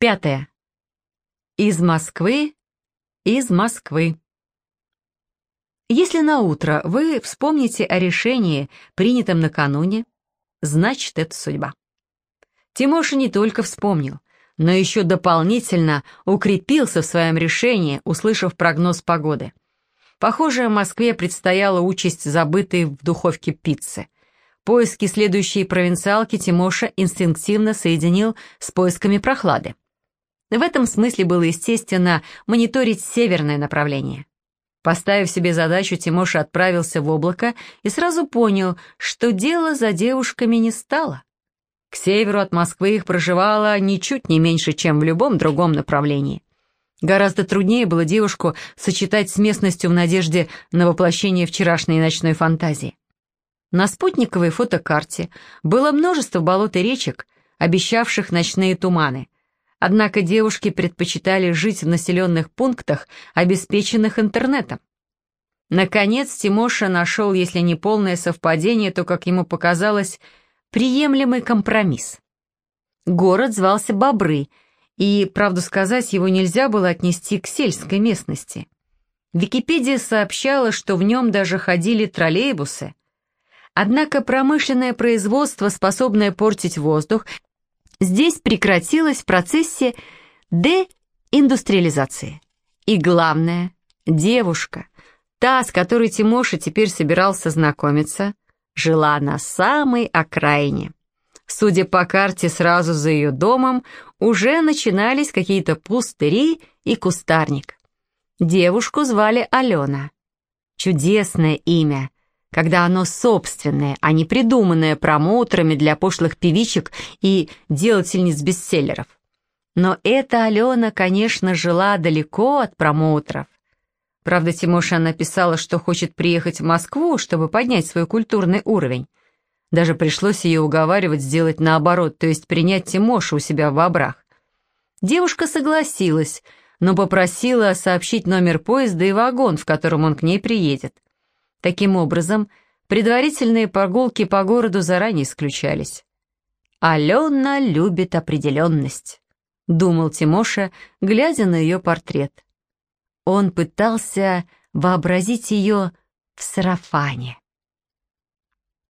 Пятое. Из Москвы, из Москвы. Если на утро вы вспомните о решении, принятом накануне, значит, это судьба. Тимоша не только вспомнил, но еще дополнительно укрепился в своем решении, услышав прогноз погоды. Похоже, Москве предстояла участь забытой в духовке пиццы. Поиски следующей провинциалки Тимоша инстинктивно соединил с поисками прохлады. В этом смысле было естественно мониторить северное направление. Поставив себе задачу, Тимоша отправился в облако и сразу понял, что дело за девушками не стало. К северу от Москвы их проживало ничуть не меньше, чем в любом другом направлении. Гораздо труднее было девушку сочетать с местностью в надежде на воплощение вчерашней ночной фантазии. На спутниковой фотокарте было множество болот и речек, обещавших ночные туманы. Однако девушки предпочитали жить в населенных пунктах, обеспеченных интернетом. Наконец Тимоша нашел, если не полное совпадение, то, как ему показалось, приемлемый компромисс. Город звался Бобры, и, правду сказать, его нельзя было отнести к сельской местности. Википедия сообщала, что в нем даже ходили троллейбусы. Однако промышленное производство, способное портить воздух, здесь прекратилось в процессе деиндустриализации. И главное, девушка, та, с которой Тимоша теперь собирался знакомиться – жила на самой окраине. Судя по карте, сразу за ее домом уже начинались какие-то пустыри и кустарник. Девушку звали Алена. Чудесное имя, когда оно собственное, а не придуманное промоутерами для пошлых певичек и делательниц бестселлеров. Но эта Алена, конечно, жила далеко от промоутеров. Правда, Тимоша написала, что хочет приехать в Москву, чтобы поднять свой культурный уровень. Даже пришлось ее уговаривать сделать наоборот, то есть принять Тимошу у себя в бобрах. Девушка согласилась, но попросила сообщить номер поезда и вагон, в котором он к ней приедет. Таким образом, предварительные прогулки по городу заранее исключались. «Алена любит определенность», — думал Тимоша, глядя на ее портрет. Он пытался вообразить ее в сарафане.